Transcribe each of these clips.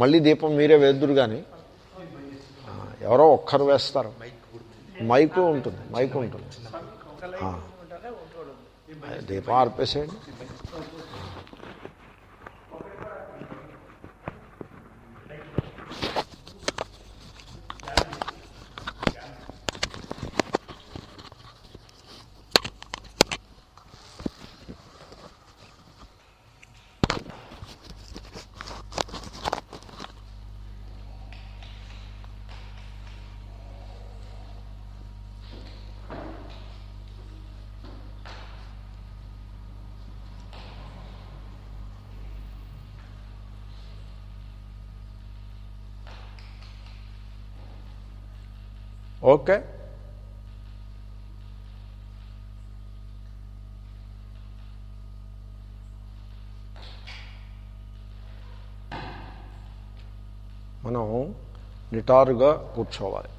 మళ్ళీ దీపం మీరే వేద్దురు కానీ ఎవరో ఒక్కరు వేస్తారు. మైకు ఉంటుంది మైకు ఉంటుంది. దీపం ఆర్పేసేయండి. ఓకే మనం నిటారుగా కూర్చోవాలి.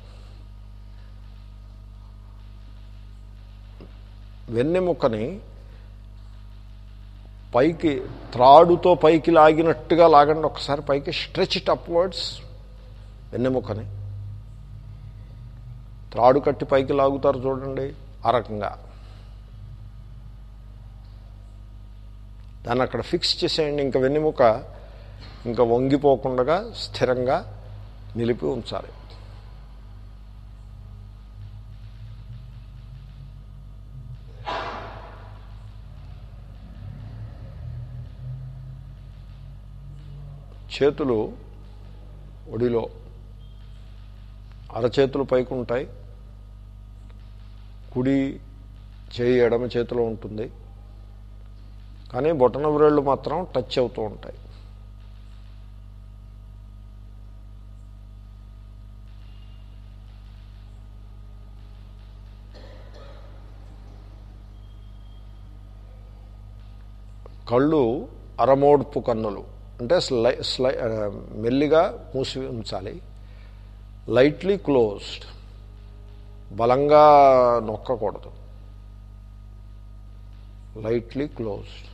వెన్నెముకని పైకి త్రాడుతో పైకి లాగినట్టుగా లాగండి. ఒకసారి పైకి స్ట్రెచ్ ఇట్ అప్వర్డ్స్ వెన్నెముకని త్రాడు కట్టి పైకి లాగుతారు చూడండి. ఆ రకంగా. దాన్ని అక్కడ ఫిక్స్ చేసేయండి. ఇంకా వెన్నెముక ఇంకా వంగిపోకుండా స్థిరంగా నిలిపి ఉంచాలి. చేతులు ఒడిలో అరచేతులు పైకి ఉంటాయి కుడి చేయి ఎడమ చేతిలో ఉంటుంది. కానీ బొటన వ్రేళ్ళు మాత్రం టచ్ అవుతూ ఉంటాయి. కళ్ళు అరమోడ్పు కన్నులు. అంటే స్లై స్లై మెల్లిగా మూసి ఉంచాలి. Lightly closed. బలంగా నొక్కకూడదు. లైట్లీ క్లోజ్డ్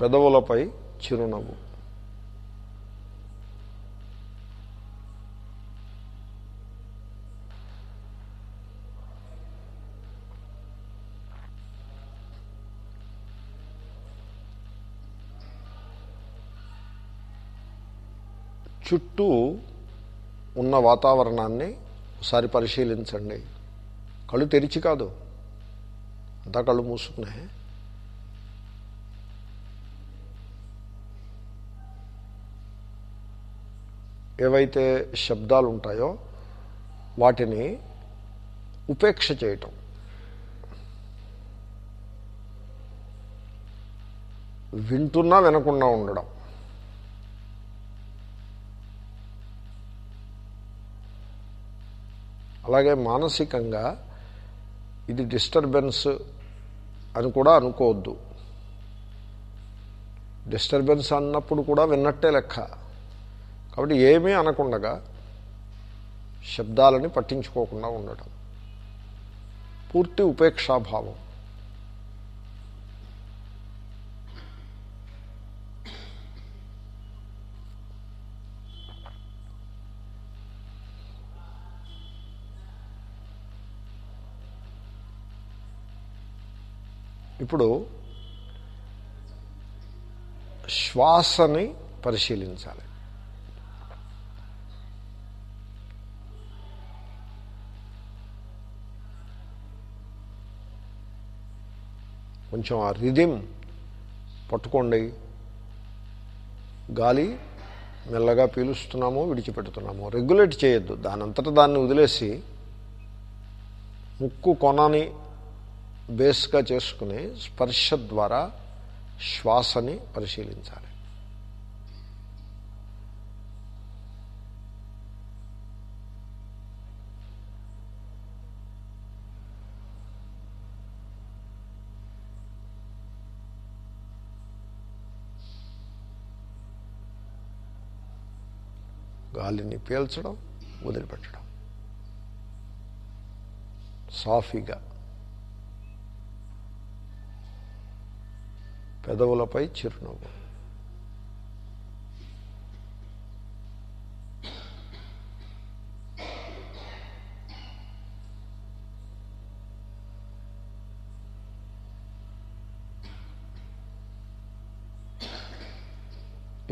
పెదవులపై చిరునవ్వు. చుట్టూ ఉన్న వాతావరణాన్ని ఒకసారి పరిశీలించండి. కళ్ళు తెరిచి కాదు అంతా కళ్ళు మూసుకునే. ఏవైతే శబ్దాలు ఉంటాయో వాటిని ఉపేక్ష చేయటం. వింటున్నా వినకుండా ఉండడం. అలాగే మానసికంగా ఇది డిస్టర్బెన్స్ అని కూడా అనుకోవద్దు. డిస్టర్బెన్స్ అన్నప్పుడు కూడా విన్నట్టే లెక్క. కాబట్టి ఏమీ అనకుండగా శబ్దాలని పట్టించుకోకుండా ఉండటం. పూర్తి ఉపేక్షాభావం. ఇప్పుడు శ్వాసని పరిశీలించాలి. కొంచెం ఆ రిధిం పట్టుకోండి. గాలి మెల్లగా పీలుస్తున్నాము విడిచిపెడుతున్నాము. రెగ్యులేట్ చేయొద్దు. దానంతటా దాన్ని వదిలేసి ముక్కు కొనని బేస్గా చేసుకుని స్పర్శ ద్వారా శ్వాసని పరిశీలించాలి. గాలిని పీల్చడం వదిలిపెట్టడం. సాఫీగా. పెదవులపై చిరునవ్వు.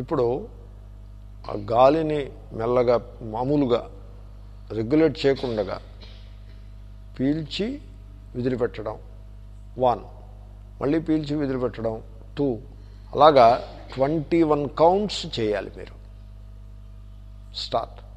ఇప్పుడు ఆ గాలిని మెల్లగా మామూలుగా రెగ్యులేట్ చేయకుండా పీల్చి విదిలిపెట్టడం. వన్ మళ్ళీ పీల్చి విదిలిపెట్టడం. టూ అలాగా ట్వంటీ వన్ కౌంట్స్ చేయాలి మీరు. స్టార్ట్.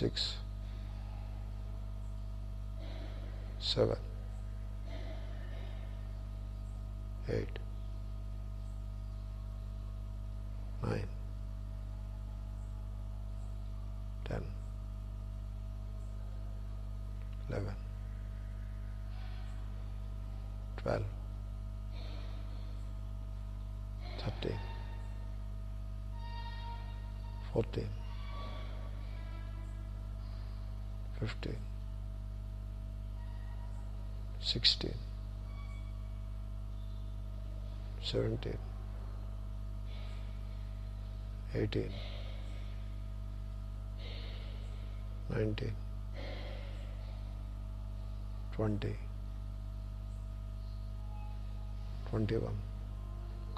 Six, seven, 16, 17, 18, 19, 20, 21.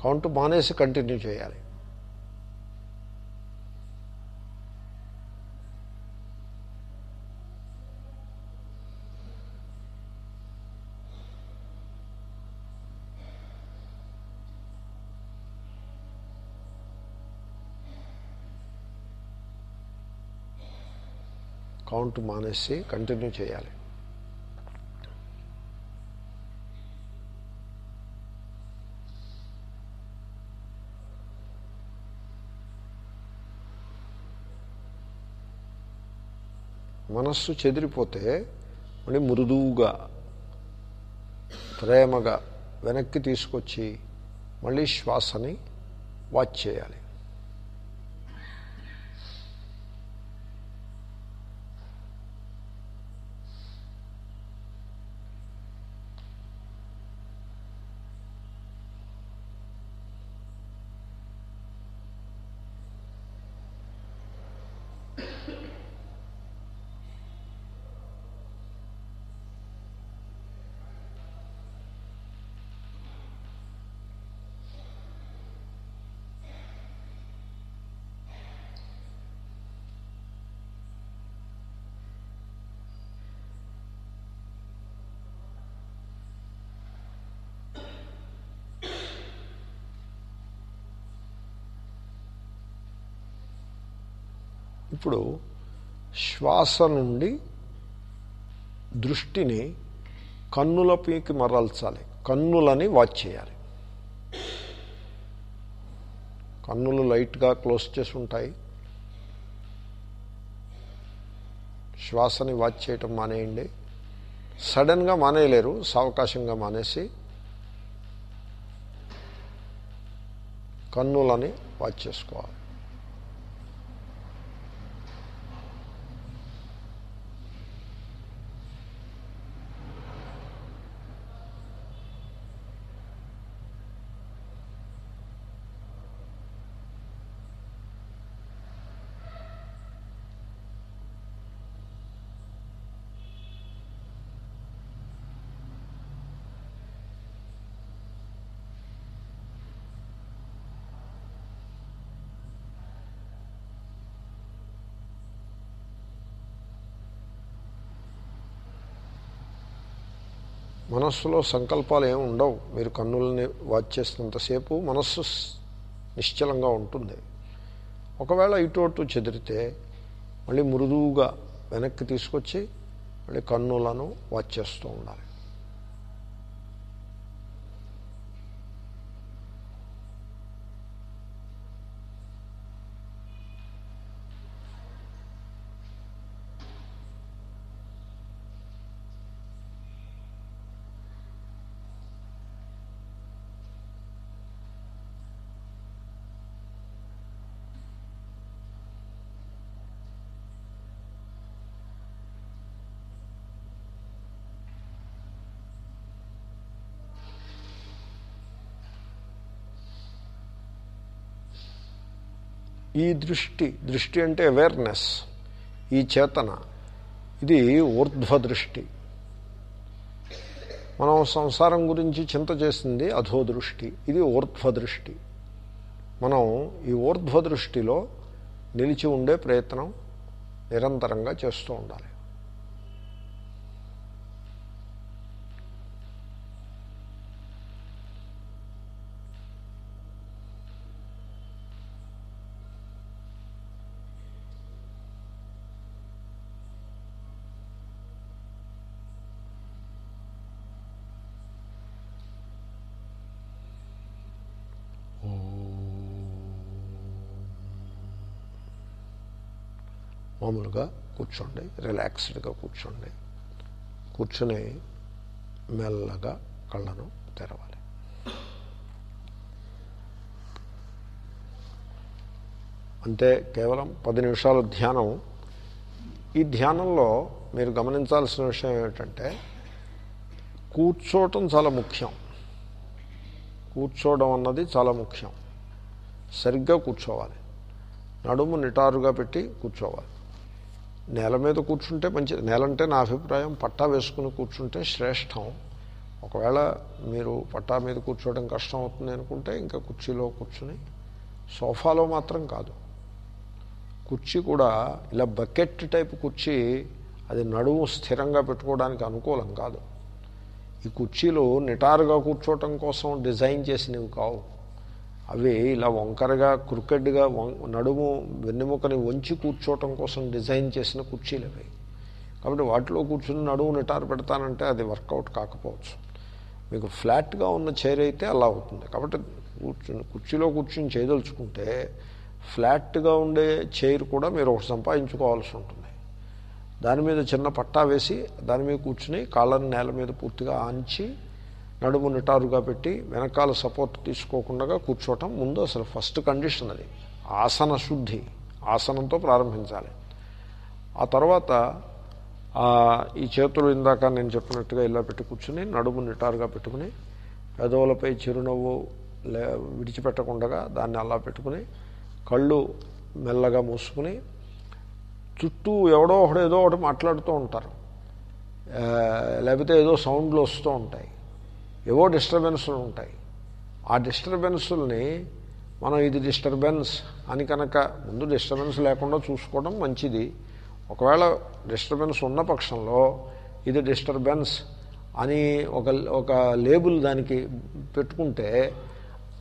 కౌంట్ మానేసి కంటిన్యూ చేయాలి కౌంట్ మానేసి కంటిన్యూ చేయాలి. మనస్సు చెదిరిపోతే మళ్ళీ మృదువుగా ప్రేమగా వెనక్కి తీసుకొచ్చి మళ్ళీ శ్వాసని వాచ్ చేయాలి. ఇప్పుడు శ్వాస నుండి దృష్టిని కన్నులపైకి మరల్చాలి. కన్నులని వాచ్ చేయాలి. కన్నులు లైట్గా క్లోజ్ చేసి ఉంటాయి. శ్వాసని వాచ్ చేయటం మానేయండి. సడన్గా మానేయలేరు సావకాశంగా మానేసి కన్నులని వాచ్ చేసుకోవాలి. మనస్సులో సంకల్పాలు ఏమి ఉండవు. మీరు కన్నులని వాచ్ చేసినంతసేపు మనస్సు నిశ్చలంగా ఉంటుంది. ఒకవేళ ఇటు అటు చెదిరితే మళ్ళీ మృదువుగా వెనక్కి తీసుకొచ్చి మళ్ళీ కన్నులను వాచ్ చేస్తూ ఉండాలి. ఈ దృష్టి దృష్టి అంటే అవేర్నెస్ ఈ చేతన. ఇది ఊర్ధ్వ దృష్టి మనం సంసారం గురించి చింత చేసింది అధో దృష్టి ఇది ఊర్ధ్వ దృష్టి మనం ఈ ఊర్ధ్వ దృష్టిలో నిలిచి ఉండే ప్రయత్నం నిరంతరంగా చేస్తూ ఉండాలి. మామూలుగా కూర్చోండి రిలాక్స్డ్గా కూర్చోండి. కూర్చొని మెల్లగా కళ్ళను తెరవాలి. అంటే కేవలం పది నిమిషాల ధ్యానం. ఈ ధ్యానంలో మీరు గమనించాల్సిన విషయం ఏమిటంటే కూర్చోవటం చాలా ముఖ్యం. కూర్చోవడం అన్నది చాలా ముఖ్యం. సరిగ్గా కూర్చోవాలి. నడుము నిటారుగా పెట్టి కూర్చోవాలి. నేల మీద కూర్చుంటే మంచిది నేల అంటే నా అభిప్రాయం పట్టా వేసుకుని కూర్చుంటే శ్రేష్టం. ఒకవేళ మీరు పట్టా మీద కూర్చోవడం కష్టం అవుతుంది అనుకుంటే ఇంకా కుర్చీలో కూర్చుని సోఫాలో మాత్రం కాదు. కుర్చీ కూడా ఇలా బకెట్ టైప్ కుర్చీ అది నడుము స్థిరంగా పెట్టుకోవడానికి అనుకూలం కాదు. ఈ కుర్చీలు నిటారుగా కూర్చోవటం కోసం డిజైన్ చేసినవి కావు. అవి ఇలా వంకరగా క్రికెట్గా నడుము వెన్నెముకని వంచి కూర్చోవటం కోసం డిజైన్ చేసిన కుర్చీలు అవి. కాబట్టి వాటిలో కూర్చుని నడుము నిటారు పెడతానంటే అది వర్కౌట్ కాకపోవచ్చు. మీకు ఫ్లాట్గా ఉన్న చైర్ అయితే అలా అవుతుంది. కాబట్టి కూర్చుని కుర్చీలో కూర్చుని చేయదలుచుకుంటే ఫ్లాట్గా ఉండే చైర్ కూడా మీరు ఒకటి సంపాదించుకోవాల్సి ఉంటుంది. దాని మీద చిన్న పట్టా వేసి దాని మీద కూర్చుని కాళ్ళని నేల మీద పూర్తిగా ఆంచి నడుము నిటారుగా పెట్టి వెనకాల సపోర్ట్ తీసుకోకుండా కూర్చోవటం ముందు అసలు ఫస్ట్ కండిషన్ అది. ఆసన శుద్ధి ఆసనంతో ప్రారంభించాలి. ఆ తర్వాత ఈ చేతులు ఇందాక నేను చెప్పినట్టుగా ఇలా పెట్టి కూర్చుని నడుము నిటారుగా పెట్టుకుని పెదవులపై చిరునవ్వు లే విడిచిపెట్టకుండా దాన్ని అలా పెట్టుకుని కళ్ళు మెల్లగా మూసుకుని చుట్టూ ఎవడో ఒకడు ఏదో ఒకటి మాట్లాడుతూ ఉంటారు. లేకపోతే ఏదో సౌండ్లు వస్తూ ఉంటాయి. ఏవో డిస్టర్బెన్స్లు ఉంటాయి. ఆ డిస్టర్బెన్సుల్ని మనం ఇది డిస్టర్బెన్స్ అని కనుక ముందు డిస్టర్బెన్స్ లేకుండా చూసుకోవడం మంచిది. ఒకవేళ డిస్టర్బెన్స్ ఉన్న పక్షంలో ఇది డిస్టర్బెన్స్ అని ఒక ఒక లేబుల్ దానికి పెట్టుకుంటే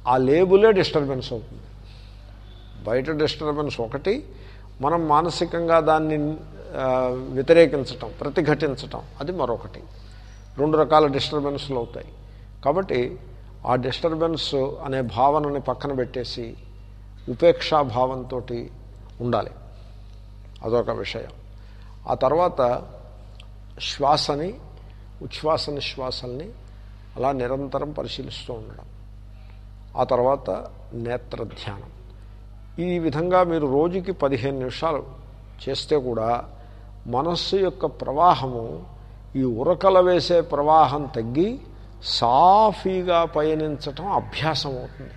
ఆ లేబులే డిస్టర్బెన్స్ అవుతుంది. బయట డిస్టర్బెన్స్ ఒకటి మనం మానసికంగా దాన్ని వ్యతిరేకించటం ప్రతిఘటించటం అది మరొకటి. రెండు రకాల డిస్టర్బెన్స్లు అవుతాయి. కాబట్టి ఆ డిస్టర్బెన్స్ అనే భావనని పక్కన పెట్టేసి ఉపేక్షా భావంతో ఉండాలి. అదొక విషయం. ఆ తర్వాత శ్వాసని ఉచ్ఛ్వాస నిశ్వాసల్ని అలా నిరంతరం పరిశీలిస్తూ ఉండడం. ఆ తర్వాత నేత్ర ధ్యానం ఈ విధంగా మీరు రోజుకి పదిహేను నిమిషాలు చేస్తే కూడా మనస్సు యొక్క ప్రవాహము ఈ ఉరకల వేసే ప్రవాహం తగ్గి సాఫీగా పయనించటం అభ్యాసం అవుతుంది.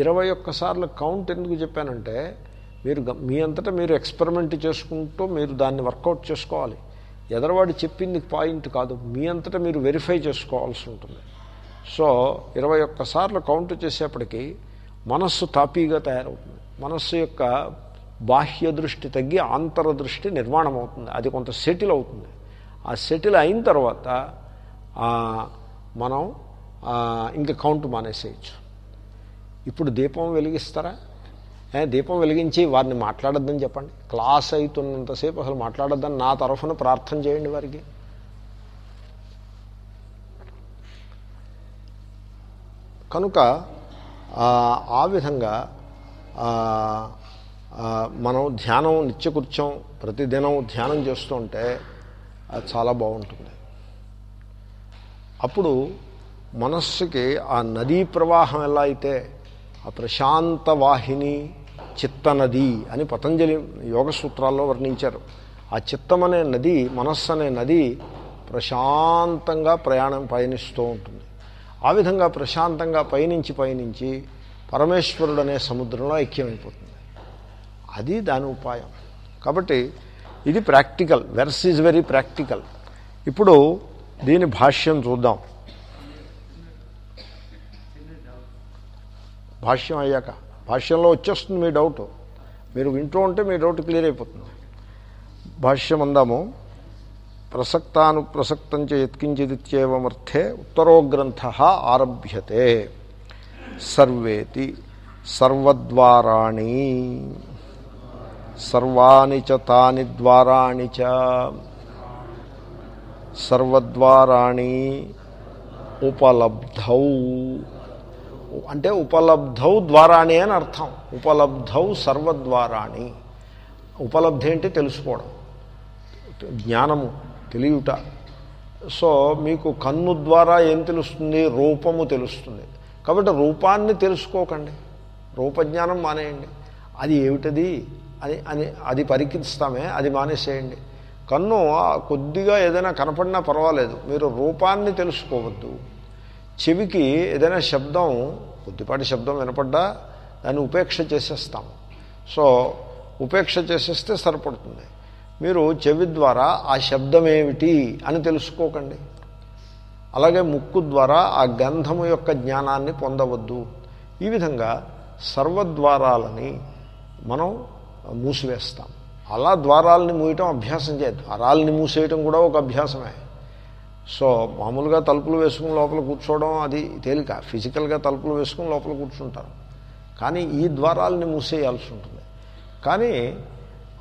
ఇరవై ఒక్కసార్లు కౌంట్ ఎందుకు చెప్పానంటే మీరు మీ అంతటా మీరు ఎక్స్పెరిమెంట్ చేసుకుంటూ మీరు దాన్ని వర్కౌట్ చేసుకోవాలి. ఎదరవాడు చెప్పింది పాయింట్ కాదు మీ అంతటా మీరు వెరిఫై చేసుకోవాల్సి ఉంటుంది. సో ఇరవై ఒక్కసార్లు కౌంట్ చేసేప్పటికీ మనస్సు తాపీగా తయారవుతుంది. మనస్సు యొక్క బాహ్య దృష్టి తగ్గి ఆంతర దృష్టి నిర్మాణం అవుతుంది అది కొంత సెటిల్ అవుతుంది. ఆ సెటిల్ అయిన తర్వాత మనం ఇంకా కౌంట్ మానేసేయచ్చు. ఇప్పుడు దీపం వెలిగిస్తారా? దీపం వెలిగించి వారిని మాట్లాడొద్దని చెప్పండి. క్లాస్ అవుతున్నంతసేపు అసలు మాట్లాడొద్దని నా తరఫున ప్రార్థన చేయండి వారికి. కనుక ఆ విధంగా మనం ధ్యానం నిత్యకృత్యం ప్రతిదినం ధ్యానం చేస్తుంటే అది చాలా బాగుంటుంది. అప్పుడు మనస్సుకి ఆ నదీ ప్రవాహం ఎలా అయితే ఆ ప్రశాంత వాహిని చిత్త నది అని పతంజలి యోగ సూత్రాల్లో వర్ణించారు. ఆ చిత్తం అనే నది మనస్సు అనే నది ప్రశాంతంగా ప్రయాణం పయనిస్తూ ఉంటుంది. ఆ విధంగా ప్రశాంతంగా పయనించి పయనించి పరమేశ్వరుడు అనే సముద్రంలో ఐక్యమైపోతుంది. అది దాని ఉపాయం. కాబట్టి ఇది practical. Verse is very practical. ఇప్పుడు దీని భాష్యం చూద్దాం. భాష్యం అయ్యాక భాష్యంలో వచ్చేస్తుంది మీ డౌట్ మీరు వింటూ ఉంటే మీ డౌట్ క్లియర్ అయిపోతుంది. భాష్యం అందాము. ప్రసక్తానుప్రసక్తం చ యత్కించిదిత్యేవమర్థే ఉత్తరో గ్రంథ ఆరభ్యతే. సర్వేతి సర్వద్వారాణి. సర్వాణి చ తాని ద్వారాణి చ. సర్వద్వారాణి ఉపలబ్ధౌ. అంటే ఉపలబ్ధౌ ద్వారాణి అని అర్థం. ఉపలబ్ధౌ సర్వద్వారాణి. ఉపలబ్ధి అంటే తెలుసుకోవడం. జ్ఞానము తెలియట. సో మీకు కన్ను ద్వారా ఏం తెలుస్తుంది? రూపము తెలుస్తుంది. కాబట్టి రూపాన్ని తెలుసుకోకండి. రూపజ్ఞానం మానేయండి. అది ఏమిటది? అని అని అది పరికిస్తామే అది మానేసేయండి. కన్ను కొద్దిగా ఏదైనా కనపడినా పర్వాలేదు. మీరు రూపాన్ని తెలుసుకోవద్దు. చెవికి ఏదైనా శబ్దం కొద్దిపాటి శబ్దం వినపడ్డా దాన్ని ఉపేక్ష చేసేస్తాం. సో ఉపేక్ష చేసేస్తే సరిపడుతుంది. మీరు చెవి ద్వారా ఆ శబ్దం ఏమిటి అని తెలుసుకోకండి. అలాగే ముక్కు ద్వారా ఆ గంధము యొక్క జ్ఞానాన్ని పొందవద్దు. ఈ విధంగా సర్వద్వారాలని మనం మూసివేస్తాం. అలా ద్వారాలని మూయటం అభ్యాసం చేయ ద్వారాలని మూసేయటం కూడా ఒక అభ్యాసమే. సో మామూలుగా తలుపులు వేసుకుని లోపల కూర్చోవడం అది తేలిక. ఫిజికల్గా తలుపులు వేసుకుని లోపల కూర్చుంటారు. కానీ ఈ ద్వారాలని మూసేయాల్సి ఉంటుంది. కానీ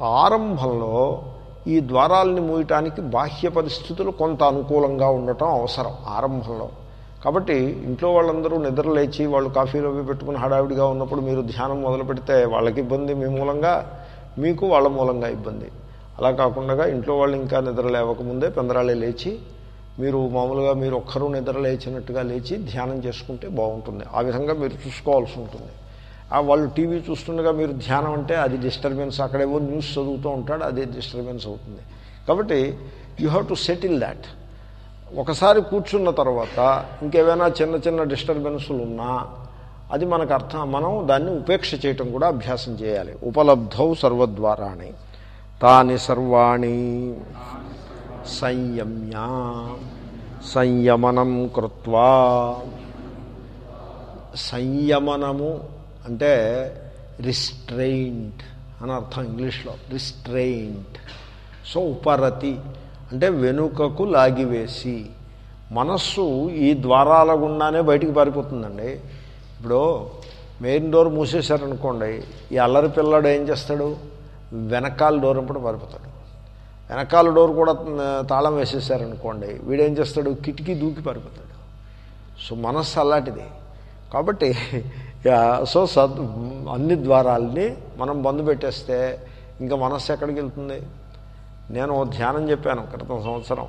ఆరంభంలో ఈ ద్వారాలని మూయటానికి బాహ్య పరిస్థితులు కొంత అనుకూలంగా ఉండటం అవసరం ఆరంభంలో. కాబట్టి ఇంట్లో వాళ్ళందరూ నిద్రలేచి వాళ్ళు కాఫీలో అవి పెట్టుకుని హడావిడిగా ఉన్నప్పుడు మీరు ధ్యానం మొదలు పెడితే వాళ్ళకి ఇబ్బంది మీ మూలంగా మీకు వాళ్ళ మూలంగా ఇబ్బంది. అలా కాకుండా ఇంట్లో వాళ్ళు ఇంకా నిద్ర లేవకముందే పెందరాళ్ళే లేచి మీరు మామూలుగా మీరు ఒక్కరూ నిద్ర లేచినట్టుగా లేచి ధ్యానం చేసుకుంటే బాగుంటుంది. ఆ విధంగా మీరు చూసుకోవాల్సి ఉంటుంది. ఆ వాళ్ళు టీవీ చూస్తుండగా మీరు ధ్యానం అంటే అది డిస్టర్బెన్స్ అక్కడేవో న్యూస్ చదువుతూ ఉంటాడు అది డిస్టర్బెన్స్ అవుతుంది. కాబట్టి you have to settle that. ఒకసారి కూర్చున్న తర్వాత ఇంకేమైనా చిన్న చిన్న డిస్టర్బెన్సులు ఉన్నా అది మనకు అర్థం. మనం దాన్ని ఉపేక్ష చేయటం కూడా అభ్యాసం చేయాలి. ఉపలబ్ధౌ సర్వద్వారాణి. తాని సర్వాణి. సంయమ్య. సంయమనం కృత్వా. సంయమనము అంటే రిస్ట్రెయింట్ అని అర్థం ఇంగ్లీష్లో. రిస్ట్రెయింట్. సో ఉపరతి అంటే వెనుకకు లాగివేసి. మనస్సు ఈ ద్వారాల గుండానే బయటికి పారిపోతుందండి. ఇప్పుడు మెయిన్ డోర్ మూసేశారనుకోండి ఈ అల్లరి పిల్లాడు ఏం చేస్తాడు? వెనకాల డోర్ ఇప్పుడు పారిపోతాడు. వెనకాల డోర్ కూడా తాళం వేసేసారనుకోండి వీడేం చేస్తాడు? కిటికీ దూకి పారిపోతాడు. సో మనస్సు అలాంటిది. కాబట్టి సో సద్ అన్ని ద్వారాలని మనం బంద్ పెట్టేస్తే ఇంకా మనస్సు ఎక్కడికి వెళ్తుంది? నేను ధ్యానం చెప్పాను క్రితం సంవత్సరం.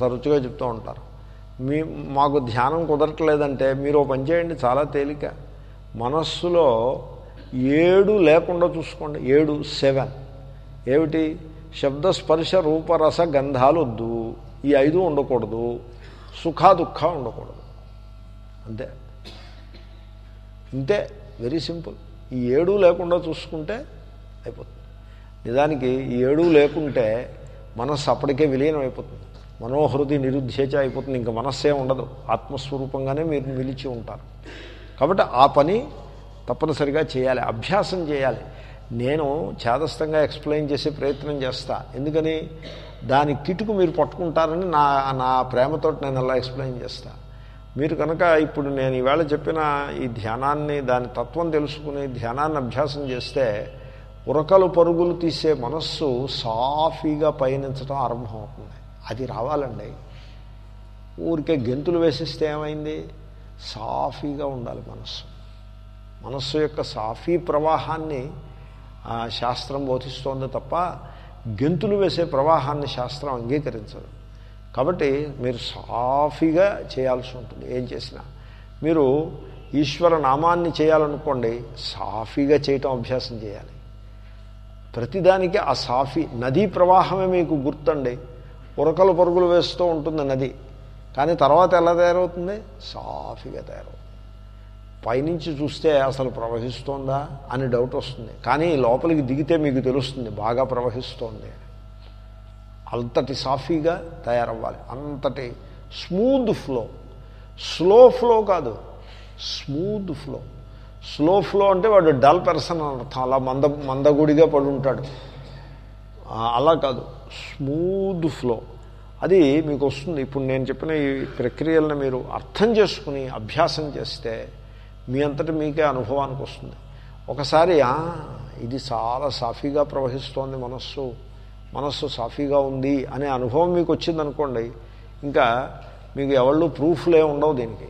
తరచుగా చెప్తూ ఉంటారు. మీ మాకు ధ్యానం కుదరట్లేదంటే మీరు పని చేయండి చాలా తేలిక. మనస్సులో ఏడు లేకుండా చూసుకోండి ఏడు సెవెన్. ఏమిటి? శబ్ద స్పర్శ రూపరస గంధాలు వద్దు. ఈ ఐదు ఉండకూడదు. సుఖ దుఃఖ ఉండకూడదు. అంతే. ఇంతే. Very simple. ఈ ఏడు లేకుండా చూసుకుంటే అయిపోతుంది. నిజానికి ఈ ఏడు లేకుంటే మనస్సు అప్పటికే విలీనం అయిపోతుంది మనోహృది నిరుద్ధేచ అయిపోతుంది. ఇంకా మనస్సే ఉండదు. ఆత్మస్వరూపంగానే మీరు నిలిచి ఉంటారు. కాబట్టి ఆ పని తప్పనిసరిగా చేయాలి. అభ్యాసం చేయాలి. నేను చేదస్థంగా ఎక్స్ప్లెయిన్ చేసే ప్రయత్నం చేస్తా. ఎందుకని? దాని కిటుకు మీరు పట్టుకుంటారని నా నా ప్రేమతో నేను అలా ఎక్స్ప్లెయిన్ చేస్తా. మీరు కనుక ఇప్పుడు నేను ఈవేళ చెప్పిన ఈ ధ్యానాన్ని దాని తత్వం తెలుసుకుని ధ్యానాన్ని అభ్యాసం చేస్తే ఉరకలు పరుగులు తీసే మనస్సు సాఫీగా పయనించడం ఆరంభమవుతుంది. అది రావాలండి. ఊరికే గెంతులు వేసిస్తే ఏమైంది? సాఫీగా ఉండాలి మనస్సు. మనస్సు యొక్క సాఫీ ప్రవాహాన్ని శాస్త్రం బోధిస్తోంది తప్ప గెంతులు వేసే ప్రవాహాన్ని శాస్త్రం అంగీకరించదు. కాబట్టి మీరు సాఫీగా చేయాల్సి ఉంటుంది. ఏం చేసినా. మీరు ఈశ్వర నామాన్ని చేయాలనుకోండి సాఫీగా చేయటం అభ్యాసం చేయాలి. ప్రతిదానికి ఆ సాఫీ నదీ ప్రవాహమే మీకు గుర్తండి. ఉరకలు పరుగులు వేస్తూ ఉంటుంది నది. కానీ తర్వాత ఎలా తయారవుతుంది? సాఫీగా తయారవుతుంది. పైనుంచి చూస్తే అసలు ప్రవహిస్తోందా అని డౌట్ వస్తుంది. కానీ లోపలికి దిగితే మీకు తెలుస్తుంది బాగా ప్రవహిస్తోంది. అంతటి సాఫీగా తయారవ్వాలి. అంతటి స్మూత్ ఫ్లో స్లో ఫ్లో కాదు స్మూత్ ఫ్లో స్లో ఫ్లో అంటే వాడు డల్ పెర్సన్ అర్థం. అలా మంద మందగుడిగా పడి ఉంటాడు అలా కాదు. Smooth flow. అది మీకు వస్తుంది ఇప్పుడు నేను చెప్పిన ఈ ప్రక్రియలను మీరు అర్థం చేసుకుని అభ్యాసం చేస్తే మీ అంతటి మీకే అనుభవానికి వస్తుంది. ఒకసారి ఇది చాలా సాఫీగా ప్రవహిస్తోంది మనస్సు. మనస్సు సాఫీగా ఉంది అనే అనుభవం మీకు వచ్చిందనుకోండి ఇంకా మీకు ఎవళ్ళు ప్రూఫ్లే ఉండవు దీనికి.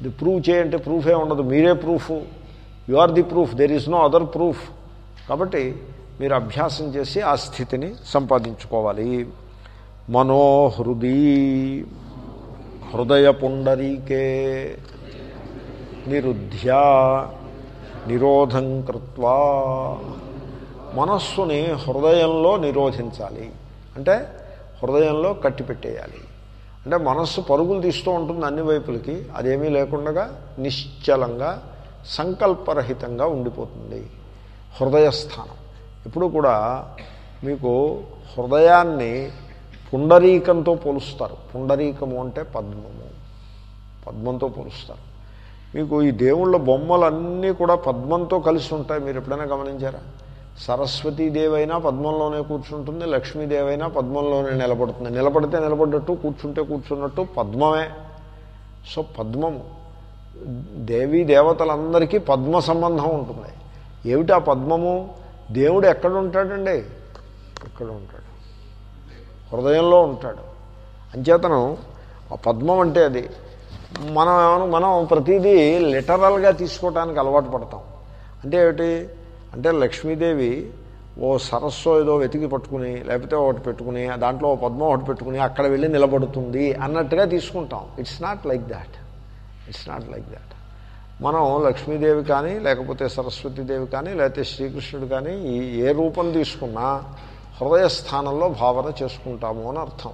ఇది ప్రూవ్ చేయంటే ప్రూఫే ఉండదు. మీరే proof. You are the proof. There is no other proof. కాబట్టి మీరు అభ్యాసం చేసి ఆ స్థితిని సంపాదించుకోవాలి. మనోహృది హృదయ పుండరీకే నిరుధ్య నిరోధం కృత్వా. మనస్సుని హృదయంలో నిరోధించాలి. అంటే హృదయంలో కట్టిపెట్టేయాలి అంటే మనస్సు పరుగులు తీస్తూ ఉంటుంది అన్ని వైపులకి. అదేమీ లేకుండా నిశ్చలంగా సంకల్పరహితంగా ఉండిపోతుంది. హృదయస్థానం. ఇప్పుడు కూడా మీకు హృదయాన్ని పుండరీకంతో పోలుస్తారు. పుండరీకము అంటే పద్మము. పద్మంతో పోలుస్తారు. మీకు ఈ దేవుళ్ళ బొమ్మలన్నీ కూడా పద్మంతో కలిసి ఉంటాయి. మీరు ఎప్పుడైనా గమనించారా? సరస్వతీదేవైనా పద్మంలోనే కూర్చుంటుంది లక్ష్మీదేవైనా పద్మంలోనే నిలబడుతుంది. నిలబడితే నిలబడ్డట్టు కూర్చుంటే కూర్చున్నట్టు పద్మమే. సో పద్మము. దేవీ దేవతలందరికీ పద్మ సంబంధం ఉంటుంది. ఏమిటి ఆ పద్మము? దేవుడు ఎక్కడ ఉంటాడండి? ఎక్కడ ఉంటాడు. హృదయంలో ఉంటాడు. అంచేతనం ఆ పద్మం అంటే అది. మనం మనం ప్రతిదీ లిటరల్గా తీసుకోవడానికి అలవాటు పడతాం. అంటే ఏమిటి? అంటే లక్ష్మీదేవి ఓ సరస్సు ఏదో వెతికి పట్టుకుని లేకపోతే ఒకటి పెట్టుకుని దాంట్లో ఓ పద్మం ఒకటి పెట్టుకుని అక్కడ వెళ్ళి నిలబడుతుంది అన్నట్టుగా తీసుకుంటాం. It's not like that it's not like that మనం లక్ష్మీదేవి కానీ లేకపోతే సరస్వతీదేవి కానీ లేకపోతే శ్రీకృష్ణుడు కానీ ఏ రూపం తీసుకున్నా హృదయ స్థానంలో భావన చేసుకుంటాము అని అర్థం.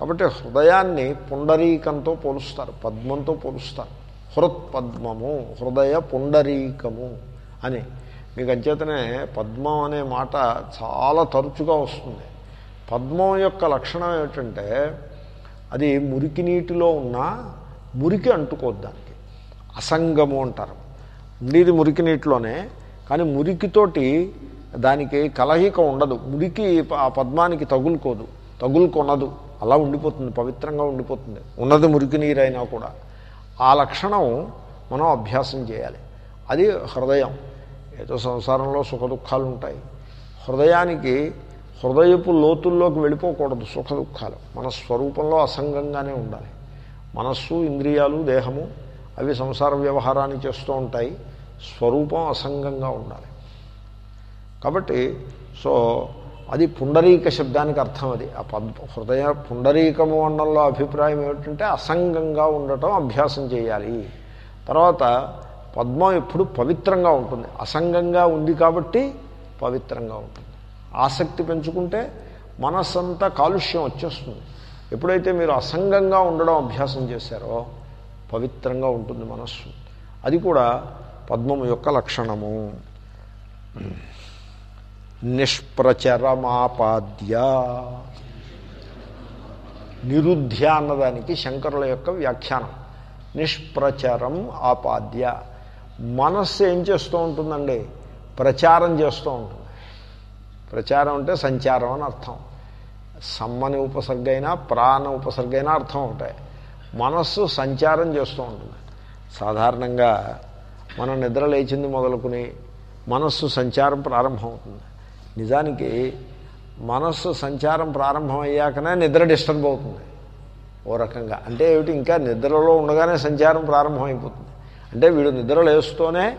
కాబట్టి హృదయాన్ని పుండరీకంతో పోలుస్తారు పద్మంతో పోలుస్తారు. హృత్పద్మము హృదయ పుండరీకము అని. మీకు అంచేతనే పద్మం అనే మాట చాలా తరచుగా వస్తుంది. పద్మం యొక్క లక్షణం ఏమిటంటే అది మురికి నీటిలో ఉన్న మురికి అంటుకోద్దాన్ని. అసంగము అంటారు. ఉండేది మురికి నీటిలోనే కానీ మురికితోటి దానికి కలహిక ఉండదు. మురికి ఆ పద్మానికి తగులుకోదు. తగులుకొనదు. అలా ఉండిపోతుంది పవిత్రంగా ఉండిపోతుంది. ఉన్నది మురికి నీరైనా కూడా. ఆ లక్షణం మనం అభ్యాసం చేయాలి. అది హృదయం. ఏదో సంసారంలో సుఖ దుఃఖాలు ఉంటాయి హృదయానికి హృదయపు లోతుల్లోకి వెళ్ళిపోకూడదు సుఖ దుఃఖాలు మన స్వరూపంలో అసంగంగానే ఉండాలి. మనస్సు ఇంద్రియాలు దేహము అవి సంసార వ్యవహారాన్ని చేస్తూ ఉంటాయి. స్వరూపం అసంగంగా ఉండాలి. కాబట్టి సో అది పుండరీక శబ్దానికి అర్థం అది. ఆ పద్ హృదయ పుండరీకము అన్నంలో అభిప్రాయం ఏమిటంటే అసంగంగా ఉండటం అభ్యాసం చేయాలి. తర్వాత పద్మం ఎప్పుడు పవిత్రంగా ఉంటుంది. అసంగంగా ఉంది కాబట్టి పవిత్రంగా ఉంటుంది. ఆసక్తి పెంచుకుంటే మనస్సంతా కాలుష్యం వచ్చేస్తుంది. ఎప్పుడైతే మీరు అసంగంగా ఉండడం అభ్యాసం చేశారో పవిత్రంగా ఉంటుంది మనస్సు. అది కూడా పద్మము యొక్క లక్షణము. నిష్ప్రచరమాపాద్య. నిరుధ్య అన్నదానికి శంకరుల యొక్క వ్యాఖ్యానం. నిష్ప్రచరం ఆపాద్య. మనస్సు ఏం చేస్తూ ఉంటుందండి? ప్రచారం చేస్తూ ఉంటుంది. ప్రచారం అంటే సంచారం అని అర్థం. సమ్మని ఉపసర్గ అయినా ప్రాణ ఉపసర్గైనా అర్థం ఉంటాయి మనస్సు సంచారం చేస్తూ ఉంటుంది. సాధారణంగా మనం నిద్ర లేచింది మొదలుకుని మనస్సు సంచారం ప్రారంభమవుతుంది. నిజానికి మనస్సు సంచారం ప్రారంభం అయ్యాకనే నిద్ర డిస్టర్బ్ అవుతుంది. ఓ రకంగా. అంటే ఏమిటి? ఇంకా నిద్రలో ఉండగానే సంచారం ప్రారంభమైపోతుంది. అంటే వీడు నిద్ర లేస్తూనే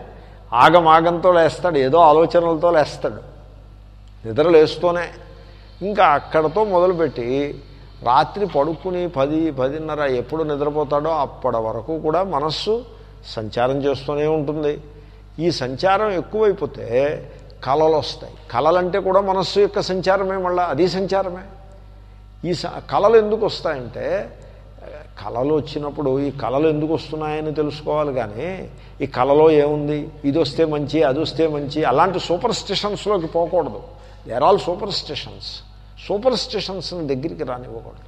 ఆగమాగంతో లేస్తాడు ఏదో ఆలోచనలతో లేస్తాడు. నిద్ర లేస్తూనే. ఇంకా అక్కడతో మొదలుపెట్టి రాత్రి పడుకుని పది పదిన్నర ఎప్పుడు నిద్రపోతాడో అప్పటి వరకు కూడా మనస్సు సంచారం చేస్తూనే ఉంటుంది. ఈ సంచారం ఎక్కువైపోతే కళలు వస్తాయి. కళలంటే కూడా మనస్సు యొక్క సంచారమే మళ్ళీ అది సంచారమే. ఈ స కళలు ఎందుకు వస్తాయంటే కళలు వచ్చినప్పుడు ఈ కళలు ఎందుకు వస్తున్నాయని తెలుసుకోవాలి కానీ ఈ కళలో ఏముంది? ఇది వస్తే మంచి అది వస్తే మంచి అలాంటి సూపర్ స్టిషన్స్లోకి పోకూడదు. They are all superstitions సూపర్ స్టిషన్స్ని దగ్గరికి రానివ్వకూడదు.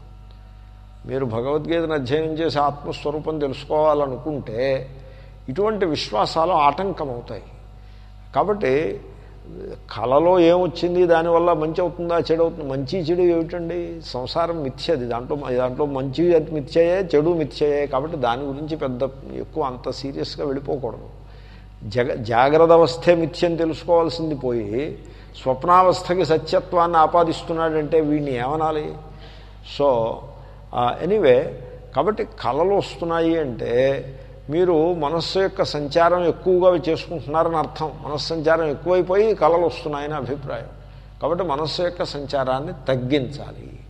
మీరు భగవద్గీతను అధ్యయనం చేసి ఆత్మస్వరూపం తెలుసుకోవాలనుకుంటే ఇటువంటి విశ్వాసాలు ఆటంకం అవుతాయి కాబట్టి కళలో ఏమొచ్చింది దానివల్ల మంచి అవుతుందా చెడు అవుతుంది మంచి చెడు ఏమిటండి? సంసారం మిథ్యది దాంట్లో దాంట్లో మంచి మిథ్యయే చెడు మిథ్యయే కాబట్టి దాని గురించి పెద్ద ఎక్కువ అంత సీరియస్గా వెళ్ళిపోకూడదు. జగ జాగ్రత్త అవస్థే మిథ్యని తెలుసుకోవాల్సింది పోయి స్వప్నావస్థకి సత్యత్వాన్ని ఆపాదిస్తున్నాడంటే వీడిని ఏమనాలి? సో ఎనీవే కాబట్టి కళలు వస్తున్నాయి అంటే మీరు మనస్సు యొక్క సంచారం ఎక్కువగా చేసుకుంటున్నారని అర్థం. మనస్సు సంచారం ఎక్కువైపోయి కళలు వస్తున్నాయని అభిప్రాయం. కాబట్టి మనస్సు యొక్క సంచారాన్ని తగ్గించాలి.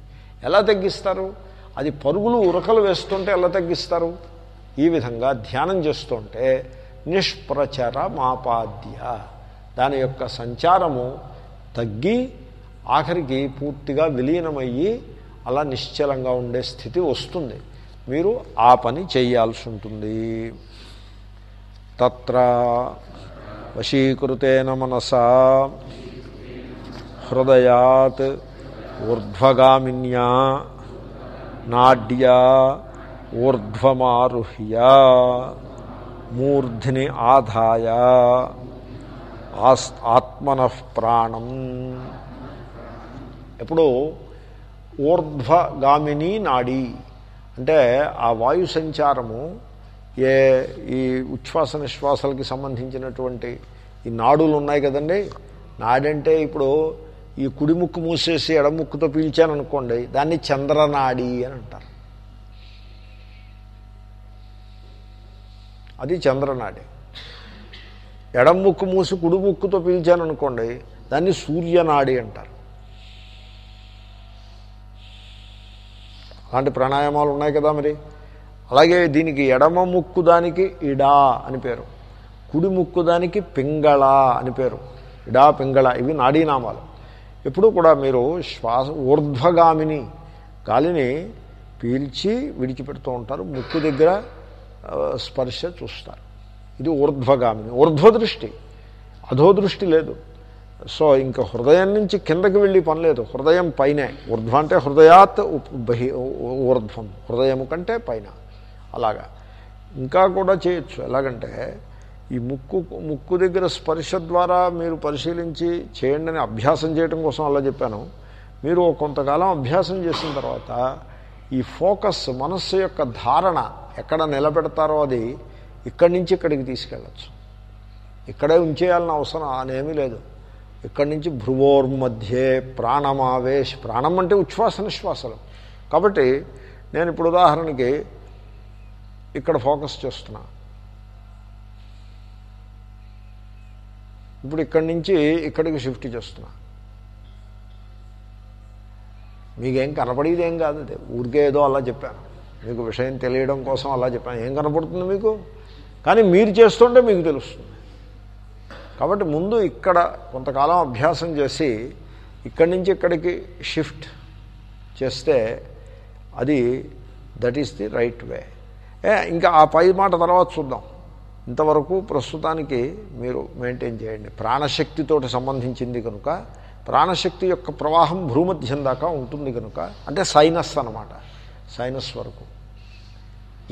ఎలా తగ్గిస్తారు? అది పరుగులు ఉరకలు వేస్తుంటే ఎలా తగ్గిస్తారు? ఈ విధంగా ధ్యానం చేస్తుంటే నిష్ప్రచర మాపాద్య దాని యొక్క సంచారము తగ్గి ఆఖరికి పూర్తిగా విలీనమయ్యి అలా నిశ్చలంగా ఉండే స్థితి వస్తుంది. మీరు ఆ పని చేయాల్సి ఉంటుంది. తత్ర వశీకృతేన మనసా హృదయాత్ ఊర్ధ్వగామిన్యా నాడ్యా ఊర్ధ్వమారుహ్య మూర్ధ్ని ఆదాయ ఆత్మన ప్రాణం. ఎప్పుడు ఊర్ధ్వగామిని నాడి. అంటే ఆ వాయు సంచారము ఏ ఈ ఉచ్ఛ్వాస నిశ్వాసాలకి సంబంధించినటువంటి ఈ నాడులు ఉన్నాయి కదండి. నాడంటే ఇప్పుడు ఈ కుడి ముక్కు మూసేసి ఎడముక్కుతో పీల్చాను అనుకోండి దాన్ని చంద్రనాడి అని అంటారు. అది చంద్రనాడి. ఎడం ముక్కు మూసి కుడి ముక్కుతో పీల్చాను అనుకోండి దాన్ని సూర్యనాడి అంటారు. అలాంటి ప్రాణాయామాలు ఉన్నాయి కదా మరి? అలాగే దీనికి ఎడమ ముక్కు దానికి ఇడా అని పేరు. కుడి ముక్కు దానికి పింగళ అని పేరు. ఇడా పింగళ ఇవి నాడీనామాలు. ఎప్పుడు కూడా మీరు శ్వాస ఊర్ధ్వగామిని గాలిని పీల్చి విడిచిపెడుతూ ఉంటారు. ముక్కు దగ్గర స్పర్శ చూస్తారు. ఇది ఊర్ధ్వగామిని. ఊర్ధ్వదృష్టి. దృష్టి అధో దృష్టి లేదు. సో ఇంకా హృదయం నుంచి కిందకి వెళ్ళి పని లేదు. హృదయం పైనే. ఊర్ధ్వ అంటే హృదయాత్ బహి ఊర్ధ్వం. హృదయము కంటే పైన. అలాగా. ఇంకా కూడా చేయొచ్చు. ఎలాగంటే ఈ ముక్కు ముక్కు దగ్గర స్పర్శ ద్వారా మీరు పరిశీలించి చేయండి అని అభ్యాసం చేయడం కోసం అలా చెప్పాను. మీరు కొంతకాలం అభ్యాసం చేసిన తర్వాత ఈ ఫోకస్ మనస్సు యొక్క ధారణ ఎక్కడ నిలబెడతారో అది ఇక్కడి నుంచి ఇక్కడికి తీసుకెళ్ళచ్చు. ఇక్కడే ఉంచేయాలని అవసరం అనేమీ లేదు. ఇక్కడి నుంచి భ్రువోర్మధ్యే ప్రాణమావేశ్ ప్రాణం అంటే ఉచ్ఛ్వాస నిశ్వాసలు. కాబట్టి నేను ఇప్పుడు ఉదాహరణకి ఇక్కడ ఫోకస్ చేస్తున్నా. ఇప్పుడు ఇక్కడి నుంచి ఇక్కడికి షిఫ్ట్ చేస్తున్నా. మీకేం కనపడేది ఏం కాదు అది ఊరికే ఏదో అలా చెప్పాను. మీకు విషయం తెలియడం కోసం అలా చెప్పాను. ఏం కనపడుతుంది మీకు? కానీ మీరు చేస్తుంటే మీకు తెలుస్తుంది. కాబట్టి ముందు ఇక్కడ కొంతకాలం అభ్యాసం చేసి ఇక్కడి నుంచి ఇక్కడికి షిఫ్ట్ చేస్తే అది that is the right way. ఇంకా ఆ పై మాట తర్వాత చూద్దాం. ఇంతవరకు ప్రస్తుతానికి మీరు మెయింటైన్ చేయండి. ప్రాణశక్తితోటి సంబంధించింది కనుక ప్రాణశక్తి యొక్క ప్రవాహం భూమధ్యం దాకా ఉంటుంది కనుక అంటే సైనస్ అనమాట సైనస్ వరకు.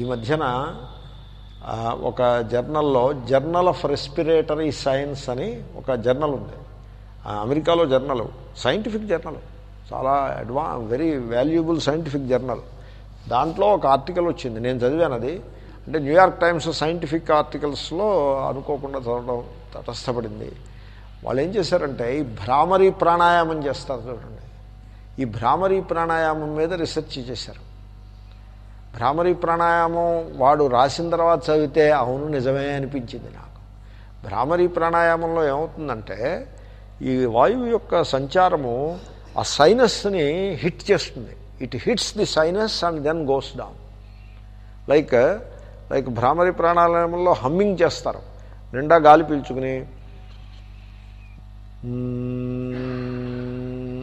ఈ మధ్యన ఒక జర్నల్లో జర్నల్ ఆఫ్ రెస్పిరేటరీ సైన్స్ అని ఒక జర్నల్ ఉంది. అమెరికాలో జర్నల్ సైంటిఫిక్ జర్నల్. చాలా అడ్వా వెరీ వాల్యుబుల్ సైంటిఫిక్ జర్నల్ దాంట్లో ఒక ఆర్టికల్ వచ్చింది నేను చదివాను అది. అంటే న్యూయార్క్ టైమ్స్ సైంటిఫిక్ ఆర్టికల్స్లో అనుకోకుండా చదవడం తటస్థపడింది. వాళ్ళు ఏం చేశారంటే ఈ భ్రామరీ ప్రాణాయామం చేస్తారు చూడండి. ఈ భ్రామరీ ప్రాణాయామం మీద రీసెర్చ్ చేశారు. భ్రామరీ ప్రాణాయామం వాడు రాసిన తర్వాత చదివితే అవును నిజమే అనిపించింది నాకు. భ్రామరీ ప్రాణాయామంలో ఏమవుతుందంటే ఈ వాయువు యొక్క సంచారము ఆ సైనస్ని హిట్ చేస్తుంది. It hits the sinus and then goes down. Like like భ్రామరి ప్రాణాయామంలో హమ్మింగ్ చేస్తారు. నిండా గాలి పీల్చుకుని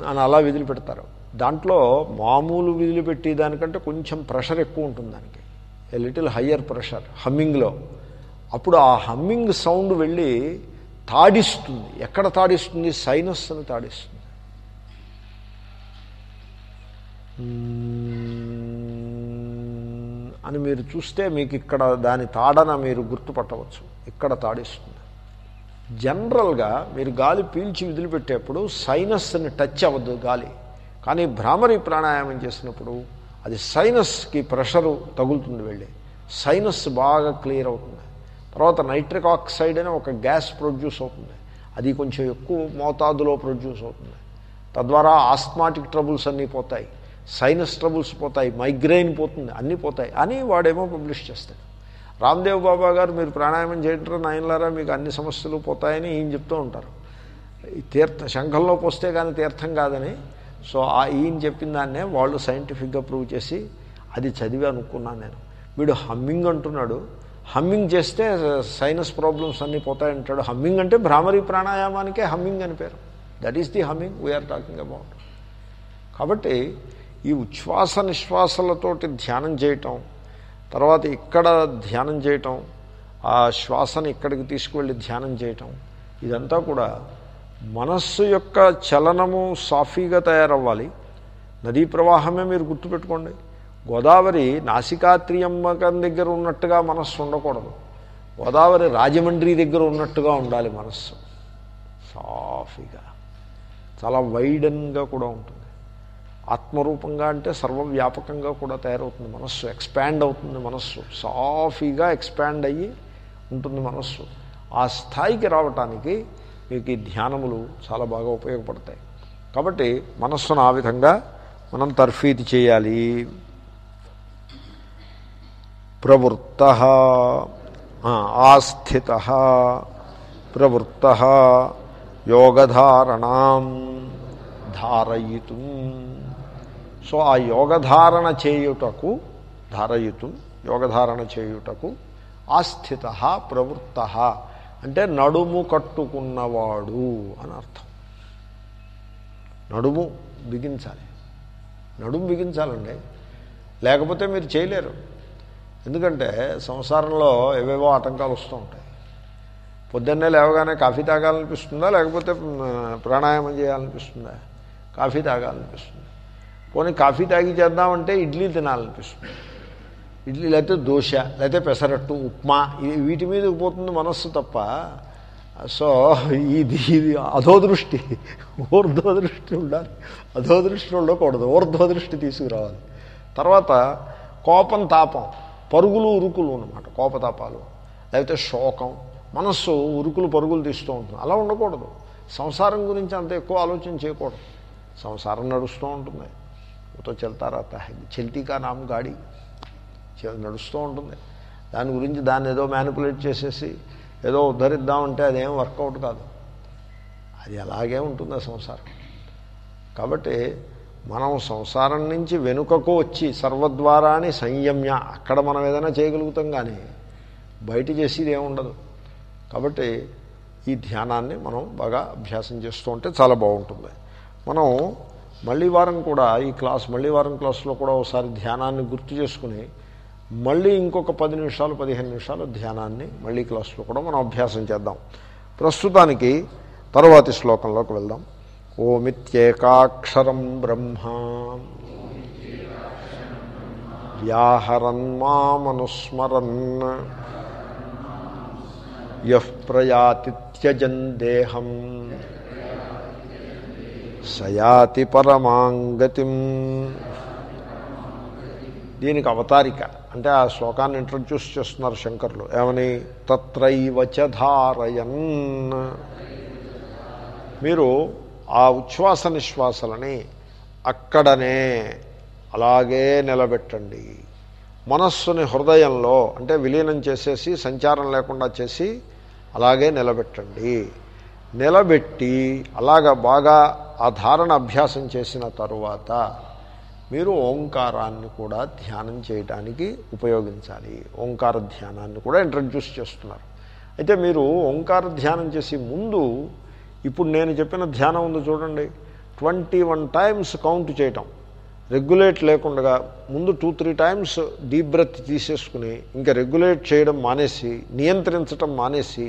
అని అలా విధులు పెడతారు దాంట్లో మామూలు విధులు పెట్టి దానికంటే కొంచెం ప్రెషర్ ఎక్కువ ఉంటుంది దానికి. ఏ లిటిల్ హయ్యర్ ప్రెషర్ హమ్మింగ్లో. అప్పుడు ఆ హమ్మింగ్ సౌండ్ వెళ్ళి తాడిస్తుంది. ఎక్కడ తాడిస్తుంది? సైనస్ని తాడిస్తుంది. అని మీరు చూస్తే మీకు ఇక్కడ దాని తాడన మీరు గుర్తుపట్టవచ్చు. ఇక్కడ తాడిస్తుంది. జనరల్గా మీరు గాలి పీల్చి వదిలిపెట్టేప్పుడు సైనస్ని టచ్ అవ్వద్దు గాలి. కానీ భ్రామరి ప్రాణాయామం చేసినప్పుడు అది సైనస్కి ప్రెషరు తగులుతుంది వెళ్ళి. సైనస్ బాగా క్లియర్ అవుతుంది. తర్వాత నైట్రిక్ ఆక్సైడ్ అనే ఒక గ్యాస్ ప్రొడ్యూస్ అవుతుంది. అది కొంచెం ఎక్కువ మోతాదులో ప్రొడ్యూస్ అవుతుంది. తద్వారా ఆస్మాటిక్ ట్రబుల్స్ అన్నీ పోతాయి. సైనస్ ట్రబుల్స్ పోతాయి. మైగ్రెయిన్ పోతుంది. అన్నీ పోతాయి. అని వాడేమో పబ్లిష్ చేస్తాడు. రామ్దేవ్ బాబా గారు మీరు ప్రాణాయామం చేయటం నాయనలారా మీకు అన్ని సమస్యలు పోతాయని ఈయన చెప్తూ ఉంటారు. ఈ తీర్థ శంఖంలో పోస్తే కానీ తీర్థం కాదని సో ఆ ఈయన చెప్పిన దాన్నే వాళ్ళు సైంటిఫిక్గా ప్రూవ్ చేసి అది చదివి అనుకున్నాను నేను. వీడు హమ్మింగ్ అంటున్నాడు. హమ్మింగ్ చేస్తే సైనస్ ప్రాబ్లమ్స్ అన్నీ పోతాయంటాడు. హమ్మింగ్ అంటే భ్రామరీ ప్రాణాయామానికే హమ్మింగ్ అని పేరు. That is the humming we are talking about కాబట్టి ఈ ఉచ్ఛ్వాస నిశ్వాసలతోటి ధ్యానం చేయటం తర్వాత ఇక్కడ ధ్యానం చేయటం ఆ శ్వాసని ఇక్కడికి తీసుకువెళ్ళి ధ్యానం చేయటం ఇదంతా కూడా మనస్సు యొక్క చలనము సాఫీగా తయారవ్వాలి. నదీ ప్రవాహమే మీరు గుర్తుపెట్టుకోండి. గోదావరి నాసికాత్రియమ్మకం దగ్గర ఉన్నట్టుగా మనస్సు ఉండకూడదు. గోదావరి రాజమండ్రి దగ్గర ఉన్నట్టుగా ఉండాలి మనస్సు. సాఫీగా. చాలా వైడన్గా కూడా ఉంటుంది. ఆత్మరూపంగా అంటే సర్వవ్యాపకంగా కూడా తయారవుతుంది మనస్సు. ఎక్స్పాండ్ అవుతుంది మనస్సు. సాఫీగా ఎక్స్పాండ్ అయ్యి ఉంటుంది మనస్సు. ఆ స్థాయికి రావటానికి మీకు ఈ ధ్యానములు చాలా బాగా ఉపయోగపడతాయి. కాబట్టి మనస్సును ఆ విధంగా మనం తర్ఫీది చేయాలి. ప్రవృత్త ఆస్థిత ప్రవృత్త యోగధారణం ధారయితు. సో ఆ యోగధారణ చేయుటకు ధారయితు యోగధారణ చేయుటకు ఆస్థిత ప్రవృత్త అంటే నడుము కట్టుకున్నవాడు అని అర్థం. నడుము బిగించాలి. నడుము బిగించాలండి. లేకపోతే మీరు చేయలేరు. ఎందుకంటే సంసారంలో ఏవేవో ఆటంకాలు వస్తూ ఉంటాయి. పొద్దున్నే లేవగానే కాఫీ తాగాలనిపిస్తుందా? లేకపోతే ప్రాణాయామం చేయాలనిపిస్తుందా? కాఫీ తాగాలనిపిస్తుంది. పోనీ కాఫీ తాగి చేద్దామంటే ఇడ్లీ తినాలనిపిస్తుంది. ఇడ్లీ లేకపోతే దోశ లేకపోతే పెసరట్టు ఉప్మా వీటి మీదకి పోతుంది మనస్సు తప్ప. సో ఇది ఇది అధోదృష్టి దృష్టి ఉండాలి. అధోదృష్టి ఉండకూడదు ఊర్ధ్వదృష్టి తీసుకురావాలి. తర్వాత కోపం తాపం పరుగులు ఉరుకులు అనమాట కోపతాపాలు. లేకపోతే శోకం మనస్సు ఉరుకులు పరుగులు తీస్తూ ఉంటుంది. అలా ఉండకూడదు. సంసారం గురించి అంత ఎక్కువ ఆలోచన చేయకూడదు. సంసారం నడుస్తూ ఉంటుంది. తో చెల్తారా చెల్తీకా నామ్ గాడి. నడుస్తూ ఉంటుంది. దాని గురించి దాన్ని ఏదో మ్యానిపులేట్ చేసేసి ఏదో ఉద్ధరిద్దామంటే అదేం వర్కౌట్ కాదు. అది అలాగే ఉంటుంది ఆ సంసారం. కాబట్టి మనం సంసారం నుంచి వెనుకకు వచ్చి సర్వద్వారాన్ని సంయమ్య అక్కడ మనం ఏదైనా చేయగలుగుతాం కానీ బయట చేసేది ఏముండదు కాబట్టి ఈ ధ్యానాన్ని మనం బాగా అభ్యాసం చేస్తూ ఉంటే చాలా బాగుంటుంది. మనం మళ్ళీ వారం కూడా ఈ క్లాస్ మళ్ళీ వారం క్లాస్లో కూడా ఒకసారి ధ్యానాన్ని గుర్తు చేసుకుని మళ్ళీ ఇంకొక పది నిమిషాలు పదిహేను నిమిషాలు ధ్యానాన్ని మళ్ళీ క్లాస్లో కూడా మనం అభ్యాసం చేద్దాం. ప్రస్తుతానికి తరువాతి శ్లోకంలోకి వెళ్దాం. ఓమిత్యేకాక్షరం బ్రహ్మ. వ్యాహరన్ మామనుస్మరన్ యః ప్రయాతి త్యజన్ దేహం. సయాతి పరమాంగతిం. దీనికి అవతారిక. అంటే ఆ శ్లోకాన్ని ఇంట్రడ్యూస్ చేస్తున్నారు శంకర్లు. ఏమని? తత్రైవచ ధారయన్. మీరు ఆ ఉచ్ఛ్వాస నిశ్వాసలని అక్కడనే అలాగే నిలబెట్టండి. మనస్సుని హృదయంలో అంటే విలీనం చేసేసి సంచారం లేకుండా చేసి అలాగే నిలబెట్టండి. నిలబెట్టి అలాగ బాగా ఆ ధారణ అభ్యాసం చేసిన తరువాత మీరు ఓంకారాన్ని కూడా ధ్యానం చేయడానికి ఉపయోగించాలి. ఓంకార ధ్యానాన్ని కూడా ఇంట్రడ్యూస్ చేస్తున్నారు. అయితే మీరు ఓంకార ధ్యానం చేసి ముందు ఇప్పుడు నేను చెప్పిన ధ్యానం ఉంది చూడండి. ట్వంటీ వన్ టైమ్స్ కౌంట్ చేయటం. రెగ్యులేట్ లేకుండా ముందు two three times deep breath తీసేసుకుని ఇంకా రెగ్యులేట్ చేయడం మానేసి నియంత్రించటం మానేసి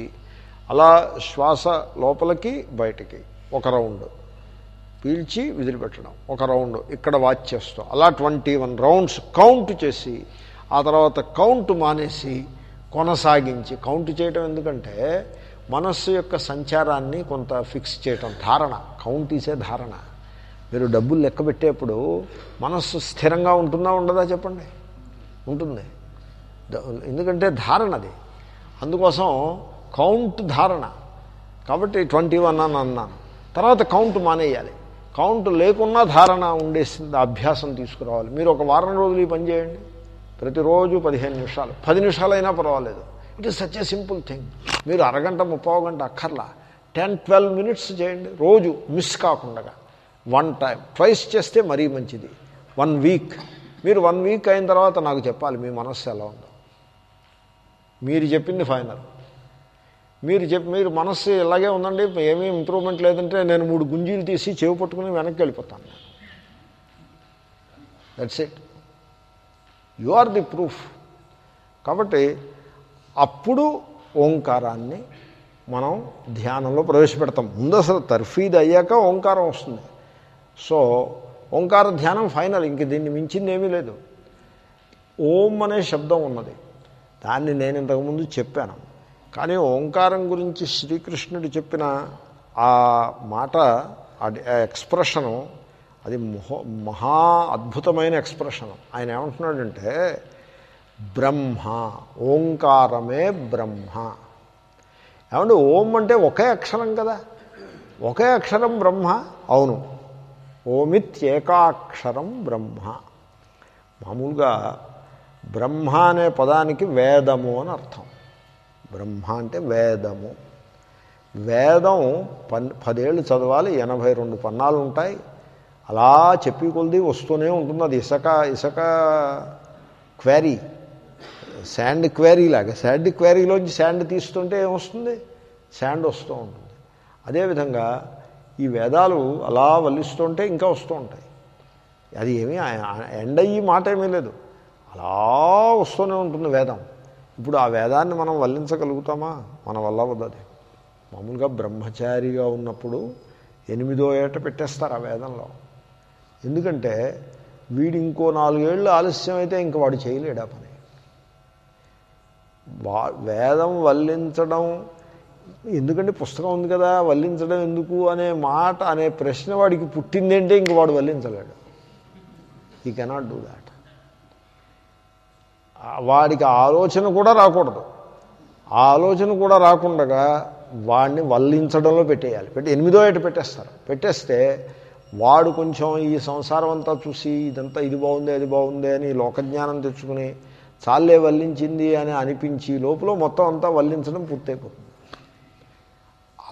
అలా శ్వాస లోపలికి బయటికి ఒక రౌండ్. పీల్చి విదిలిపెట్టడం. ఒక రౌండ్ ఇక్కడ వాచ్ చేస్తాం. అలా ట్వంటీ వన్ రౌండ్స్ కౌంట్ చేసి ఆ తర్వాత కౌంట్ మానేసి కొనసాగించి. కౌంట్ చేయటం ఎందుకంటే మనస్సు యొక్క సంచారాన్ని కొంత ఫిక్స్ చేయటం ధారణ. కౌంట్ ఇసే ధారణ. మీరు డబ్బులు లెక్క పెట్టేప్పుడు మనస్సు స్థిరంగా ఉంటుందా ఉండదా చెప్పండి? ఉంటుంది. ఎందుకంటే ధారణ అది. అందుకోసం కౌంట్ ధారణ. కాబట్టి ట్వంటీ వన్ అని అన్నాను. తర్వాత కౌంట్ మానేయాలి. కౌంట్ లేకున్నా ధారణ ఉండేసింది అభ్యాసం తీసుకురావాలి. మీరు ఒక వారం రోజులు ఈ పని చేయండి. ప్రతిరోజు పదిహేను నిమిషాలు. పది నిమిషాలైనా పర్వాలేదు. It is such a simple thing మీరు అరగంట ముప్పై గంట అక్కర్లా. టెన్ ట్వెల్వ్ మినిట్స్ చేయండి. రోజు మిస్ కాకుండా వన్ టైం ట్వైస్ చేస్తే మరీ మంచిది. వన్ వీక్ మీరు వన్ వీక్ అయిన తర్వాత నాకు చెప్పాలి మీ మనస్సు ఎలా ఉందో. మీరు చెప్పింది ఫైనల్ మీరు చెప్పి మీరు మనస్సు ఇలాగే ఉందండి ఏమీ ఇంప్రూవ్మెంట్ లేదంటే నేను మూడు గుంజీలు తీసి చెవి పట్టుకుని వెనక్కి వెళ్ళిపోతాను. That's it you are the proof కాబట్టి అప్పుడు ఓంకారాన్ని మనం ధ్యానంలో ప్రవేశపెడతాం. ముందు అసలు తర్ఫీద్ అయ్యాక ఓంకారం వస్తుంది. సో ఓంకార ధ్యానం ఫైనల్. ఇంక దీన్ని మించింది ఏమీ లేదు. ఓం అనే శబ్దం ఉన్నది. దాన్ని నేను ఇంతకుముందు చెప్పాను. కానీ ఓంకారం గురించి శ్రీకృష్ణుడు చెప్పిన ఆ మాట అది ఎక్స్ప్రెషను అది మహో మహా అద్భుతమైన ఎక్స్ప్రెషన్. ఆయన ఏమంటున్నాడంటే బ్రహ్మ ఓంకారమే బ్రహ్మ. ఏమంటే ఓం అంటే ఒకే అక్షరం కదా? ఒకే అక్షరం బ్రహ్మ? అవును. ఓమిత్యేకాక్షరం బ్రహ్మ. మామూలుగా బ్రహ్మ అనే పదానికి వేదము అని అర్థం. బ్రహ్మ అంటే వేదము. వేదం పన్ పదేళ్ళు చదవాలి ఎనభై రెండు పన్నాలు ఉంటాయి. అలా చెప్పి కొలిది వస్తూనే ఉంటుంది. అది ఇసక ఇసక క్వారీ. శాండ్ క్వారీ లాగా. శాండ్ క్వారీలోంచి శాండ్ తీస్తుంటే ఏమొస్తుంది? శాండ్ వస్తూ ఉంటుంది. అదేవిధంగా ఈ వేదాలు అలా వల్లిస్తుంటే ఇంకా వస్తూ ఉంటాయి. అది ఏమీ ఎండ్ అయ్యి మాట ఏమీ లేదు. అలా వస్తూనే ఉంటుంది వేదం. ఇప్పుడు ఆ వేదాన్ని మనం వల్లించగలుగుతామా? మన వల్ల వద్దది మామూలుగా బ్రహ్మచారిగా ఉన్నప్పుడు ఎనిమిదో ఏట పెట్టేస్తారు ఆ వేదంలో. ఎందుకంటే వీడు ఇంకో నాలుగేళ్ళు ఆలస్యం అయితే ఇంక వాడు చేయలేడు ఆ పని. వా వేదం వల్లించడం ఎందుకంటే పుస్తకం ఉంది కదా వల్లించడం ఎందుకు అనే మాట అనే ప్రశ్న వాడికి పుట్టిందంటే ఇంక వాడు వల్లించలేడు. ఈ కెనాట్ డూ దాట్ వాడికి ఆలోచన కూడా రాకూడదు. ఆలోచన కూడా రాకుండా వాడిని వల్లించడంలో పెట్టేయాలి. పెట్టి ఎనిమిదో ఏట పెట్టేస్తారు. పెట్టేస్తే వాడు కొంచెం ఈ సంసారం అంతా చూసి ఇదంతా ఇది బాగుంది అది బాగుంది అని లోకజ్ఞానం తెచ్చుకుని చాలే వల్లించింది అని అనిపించి లోపల మొత్తం అంతా వల్లించడం పూర్తయిపోతుంది.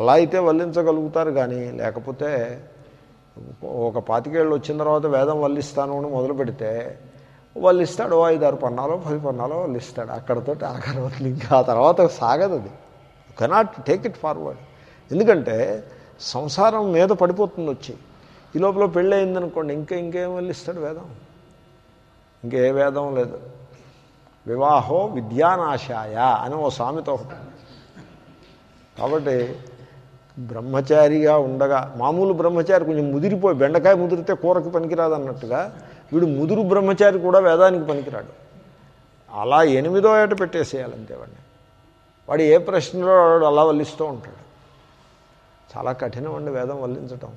అలా అయితే వల్లించగలుగుతారు కానీ లేకపోతే ఒక పాతికేళ్ళు వచ్చిన తర్వాత వేదం వల్లిస్తాను అని మొదలు పెడితే వాళ్ళు ఇస్తాడు ఓ ఐదారు పన్నాలో పది పన్నాలో వాళ్ళు అక్కడతో ఆఖరి వదిలి ఇంకా ఆ తర్వాత సాగదు అది. కెనాట్ టేక్ ఇట్ ఫార్వర్డ్ ఎందుకంటే సంసారం మీద పడిపోతుంది వచ్చి. ఈ లోపల పెళ్ళి అయిందనుకోండి ఇంకా ఇంకేం వెళ్ళిస్తాడు వేదం? ఇంకే వేదం లేదు. వివాహో విద్యానాశాయ అని ఓ సామెతో కాబట్టి బ్రహ్మచారిగా ఉండగా మామూలు బ్రహ్మచారి కొంచెం ముదిరిపోయి బెండకాయ ముదిరితే కూరకి పనికిరాదన్నట్టుగా వీడు ముదురు బ్రహ్మచారి కూడా వేదానికి పనికిరాడు. అలా ఎనిమిదో ఏట పెట్టేసేయాలంతే వాడిని. వాడు ఏ ప్రశ్నలో వాడు అలా వల్లిస్తూ ఉంటాడు. చాలా కఠినం అండి వేదం వల్లించటం.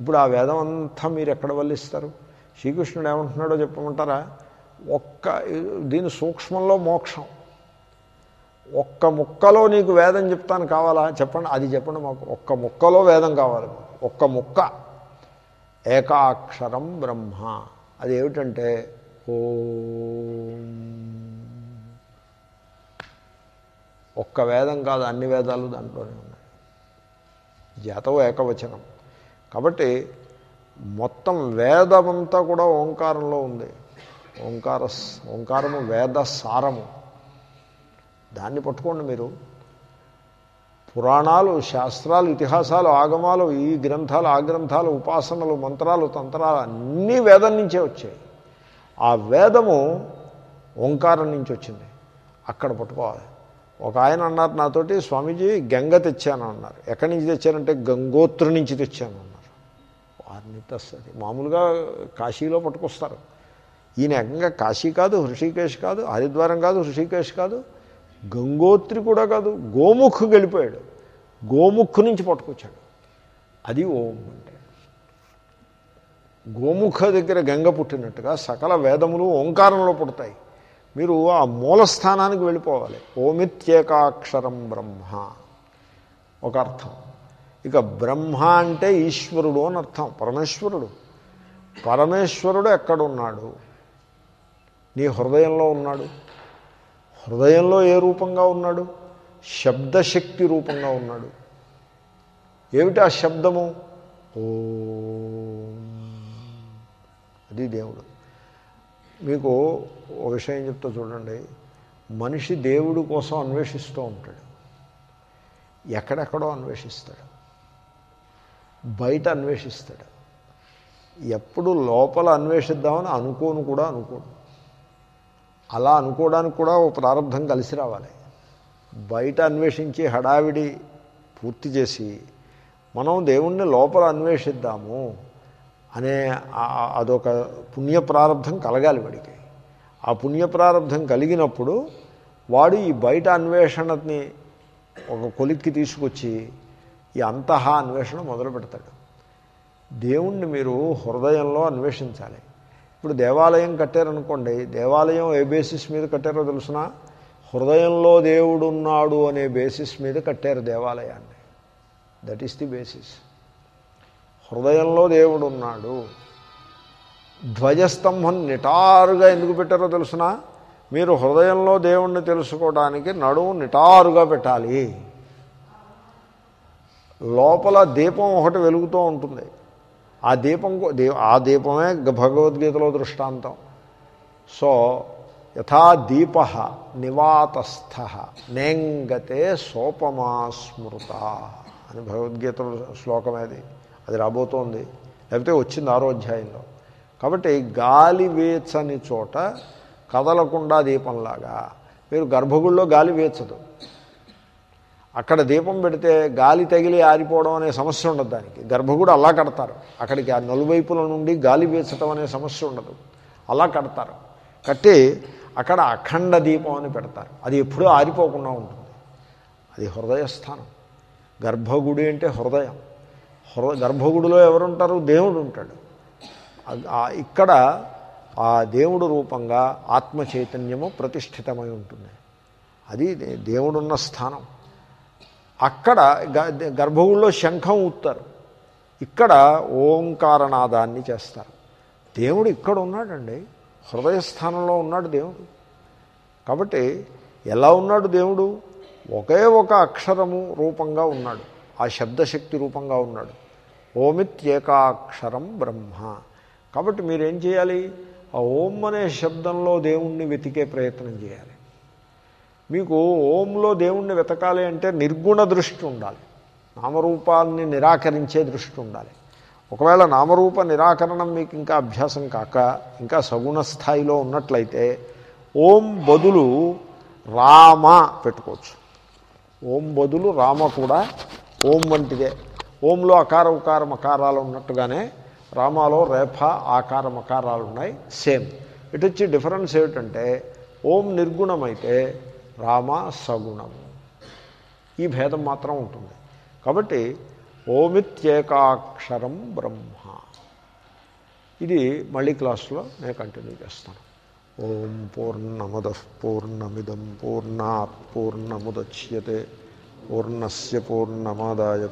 ఇప్పుడు ఆ వేదం అంతా మీరు ఎక్కడ వల్లిస్తారు? శ్రీకృష్ణుడు ఏమంటున్నాడో చెప్పమంటారా? ఒక్క దీని సూక్ష్మంలో మోక్షం. ఒక్క ముక్కలో నీకు వేదం చెప్తాను కావాలా? చెప్పండి అది చెప్పండి మాకు. ఒక్క ముక్కలో వేదం కావాలి ఒక్క ముక్క. ఏకాక్షరం బ్రహ్మ. అది ఏమిటంటే ఓం. ఒక్క వేదం కాదు అన్ని వేదాలు దాంట్లోనే ఉన్నాయి. జాతవ ఏకవచనం. కాబట్టి మొత్తం వేదమంతా కూడా ఓంకారంలో ఉంది. ఓంకార ఓంకారము వేద సారము. దాన్ని పట్టుకోండి మీరు. పురాణాలు శాస్త్రాలు ఇతిహాసాలు ఆగమాలు ఈ గ్రంథాలు ఆ గ్రంథాలు ఉపాసనలు మంత్రాలు తంత్రాలు అన్నీ వేదం నుంచే వచ్చాయి. ఆ వేదము ఓంకారం నుంచి వచ్చింది. అక్కడ పట్టుకోవాలి. ఒక ఆయన అన్నారు నాతోటి స్వామీజీ గంగ తెచ్చాను అన్నారు. ఎక్కడి నుంచి తెచ్చారంటే గంగోత్రి నుంచి తెచ్చాను అన్నారు. వారిని తెస్తుంది మామూలుగా కాశీలో పట్టుకొస్తారు. ఈయన ఏకంగా కాశీ కాదు హృషికేశ్ కాదు హరిద్వారం కాదు హృషికేశ్ కాదు గంగోత్రి కూడా కాదు గోముఖ్ గెలిపోయాడు గోముఖ్ నుంచి పట్టుకొచ్చాడు. అది ఓం అంటే. గోముఖ దగ్గర గంగ పుట్టినట్టుగా సకల వేదములు ఓంకారంలో పుడతాయి. మీరు ఆ మూల స్థానానికి వెళ్ళిపోవాలి. ఓమిత్యేకాక్షరం బ్రహ్మ ఒక అర్థం. ఇక బ్రహ్మ అంటే ఈశ్వరుడు అని అర్థం. పరమేశ్వరుడు. పరమేశ్వరుడు ఎక్కడున్నాడు? నీ హృదయంలో ఉన్నాడు. హృదయంలో ఏ రూపంగా ఉన్నాడు? శబ్దశక్తి రూపంగా ఉన్నాడు. ఏమిటి ఆ శబ్దము? ఓ. అది దేవుడు. మీకు ఒక విషయం చెప్తా చూడండి. మనిషి దేవుడు కోసం అన్వేషిస్తూ ఉంటాడు. ఎక్కడెక్కడో అన్వేషిస్తాడు. బయట అన్వేషిస్తాడు. ఎప్పుడు లోపల అన్వేషిద్దామని అనుకోను కూడా అనుకోడు. అలా అనుకోవడానికి కూడా ఓ ప్రారంభం కలిసి రావాలి. బయట అన్వేషించి హడావిడి పూర్తి చేసి మనం దేవుణ్ణి లోపల అన్వేషిద్దాము అనే అదొక పుణ్య ప్రారంభం కలగాలి వాడికి. ఆ పుణ్య ప్రారంభం కలిగినప్పుడు వాడు ఈ బయట అన్వేషణని ఒక కొలిక్కి తీసుకొచ్చి ఈ అంతహా అన్వేషణ మొదలు పెడతాడు దేవుణ్ణి మీరు హృదయంలో అన్వేషించాలి. ఇప్పుడు దేవాలయం కట్టారనుకోండి దేవాలయం ఏ బేసిస్ మీద కట్టారో తెలుసిన? హృదయంలో దేవుడు ఉన్నాడు అనే బేసిస్ మీద కట్టారు దేవాలయాన్ని. దట్ ఈస్ ది బేసిస్ హృదయంలో దేవుడు ఉన్నాడు ధ్వజస్తంభం నిటారుగా ఎందుకు పెట్టారో తెలుసిన? మీరు హృదయంలో దేవుణ్ణి తెలుసుకోవడానికి నడుము నిటారుగా పెట్టాలి. లోపల దీపం ఒకటి వెలుగుతూ ఉంటుంది. ఆ దీపం ఆ దీపమే భగవద్గీతలో దృష్టాంతం. సో యథా దీప నివాతస్థ నేంగతే సోపమా స్మృత అని భగవద్గీత శ్లోకం అది. అది రాబోతోంది. లేకపోతే వచ్చింది ఆరో అధ్యాయంలో. కాబట్టి గాలి వేచని చోట కదలకుండా దీపంలాగా. మీరు గర్భగుడిలో గాలి వేచదు. అక్కడ దీపం పెడితే గాలి తగిలి ఆరిపోవడం అనే సమస్య ఉండదు దానికి. గర్భగుడి అలా కడతారు. అక్కడికి ఆ నలువైపుల నుండి గాలి వేచడం అనే సమస్య ఉండదు. అలా కడతారు. కట్టి అక్కడ అఖండ దీపం అని పెడతారు. అది ఎప్పుడూ ఆరిపోకుండా ఉంటుంది. అది హృదయస్థానం గర్భగుడి అంటే హృదయం. హృ గర్భగుడిలో ఎవరుంటారు? దేవుడు ఉంటాడు. ఇక్కడ ఆ దేవుడు రూపంగా ఆత్మ చైతన్యము ప్రతిష్ఠితమై ఉంటుంది. అది దేవుడున్న స్థానం. అక్కడ గ- గర్భగుడిలో శంఖం ఊత్తారు. ఇక్కడ ఓంకారనాదాన్ని చేస్తారు. దేవుడు ఇక్కడ ఉన్నాడండి. హృదయస్థానంలో ఉన్నాడు దేవుడు. కాబట్టి ఎలా ఉన్నాడు దేవుడు? ఒకే ఒక అక్షరము రూపంగా ఉన్నాడు. ఆ శబ్దశక్తి రూపంగా ఉన్నాడు. ఓమిత్యేకాక్షరం బ్రహ్మ. కాబట్టి మీరేం చేయాలి? ఆ ఓం అనే శబ్దంలో దేవుణ్ణి వెతికే ప్రయత్నం చేయాలి. మీకు ఓంలో దేవుణ్ణి వెతకాలి అంటే నిర్గుణ దృష్టి ఉండాలి. నామరూపాన్ని నిరాకరించే దృష్టి ఉండాలి. ఒకవేళ నామరూప నిరాకరణం మీకు ఇంకా అభ్యాసం కాక ఇంకా సగుణ స్థాయిలో ఉన్నట్లయితే ఓం బదులు రామ పెట్టుకోవచ్చు. ఓం బదులు రామ కూడా ఓం వంటిదే. ఓంలో అకార ఉకార మకారాలు ఉన్నట్టుగానే రామాలో రేఫ ఆకార మకారాలు ఉన్నాయి సేమ్. ఇటు వచ్చి డిఫరెన్స్ ఏమిటంటే ఓం నిర్గుణమైతే రామ సగుణము ఈ భేదం మాత్రం ఉంటుంది. కాబట్టి ఓమిత్యేకాక్షరం బ్రహ్మ. ఇది మళ్ళీ క్లాస్లో నేను కంటిన్యూ చేస్తాను. ఓం పూర్ణమద పూర్ణమిదం పూర్ణాత్ పూర్ణముద్యతే పూర్ణస్య పూర్ణమాదాయ